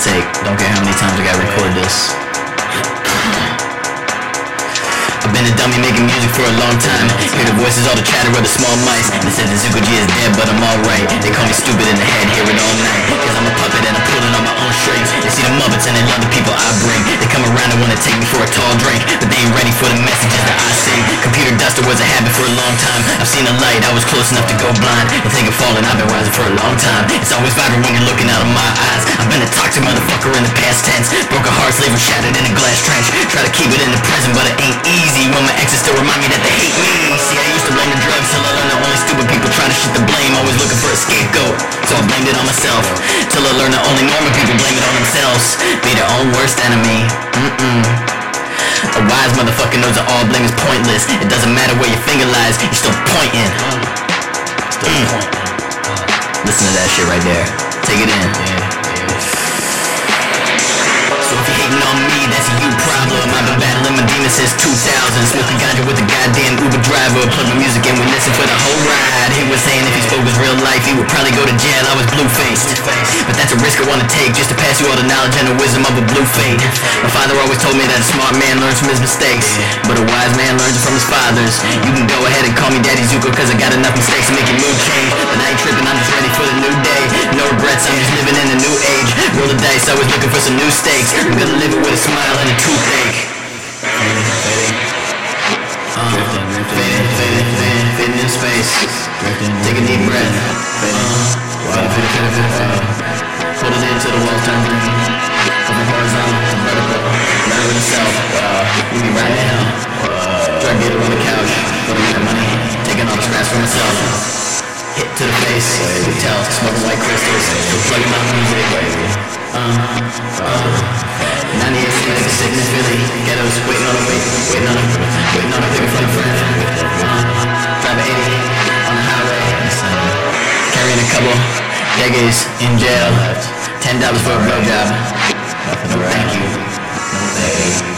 take. Don't care how many times I gotta record this. I've been a dummy making music for a long time. Hear the voices, all the chatter of the small mice. They said the Zuko G is dead, but I'm alright. They call me stupid in the head, hear it all night. Cause I'm a puppet and I'm pulling on my own strings. They see the Muppets and they love the people I bring. They come around and wanna take me for a tall drink. Duster was a habit for a long time. I've seen a light, I was close enough to go blind. And think of falling, I've been rising for a long time. It's always vibrant when you're looking out of my eyes. I've been a toxic motherfucker in the past tense. Broke a heart, slave was shattered in a glass trench. Try to keep it in the present, but it ain't easy when my exes still remind me that they hate me. See, I used to blame the drugs till I learned the only stupid people try to shit the blame. Always looking for a scapegoat, so I blamed it on myself. Till I learned that only normal people blame it on themselves. Be their own worst enemy. Mm-mm. A wise motherfucker knows that all blame is pointless. It doesn't matter where your finger lies, you're still pointing. Mm. Listen to that shit right there. Take it in. So if you're hating on me, that's a you problem. I've been battling my demons since 2000. Smoking ganja with a goddamn Uber driver. Plug my music and we listen for the whole ride. He was saying if he spoke his real life, he would probably go to jail. I was blue-faced. But that's a risk I wanna take just to pass you all the knowledge and the wisdom of a blue fate. My told me that a smart man learns from his mistakes. But a wise man learns from his fathers. You can go ahead and call me Daddy Zuko cause I got enough mistakes to make your mood change. But I ain't tripping, I'm just ready for the new day. No regrets, I'm just living in a new age. Roll the dice, always looking for some new stakes. I'm gonna live it with a smile and a toothache. Uh, fading, fading, fading, fading in space. Take a deep breath. Uh, fading. Pull it into the wall, turn horizontal Be right now. Drug dealer on the couch. Putting my money. Taking all the scraps for myself. Hit to the face. Tell. Smoking white crystals. Plugging my music. Uh, uh, 98 like a sickness Philly Ghettos waiting on a wait, waiting on a, waiting on a from a friend uh, Driving 80 on the highway Carrying a couple decades in jail Ten dollars for a blowjob No thank you thank you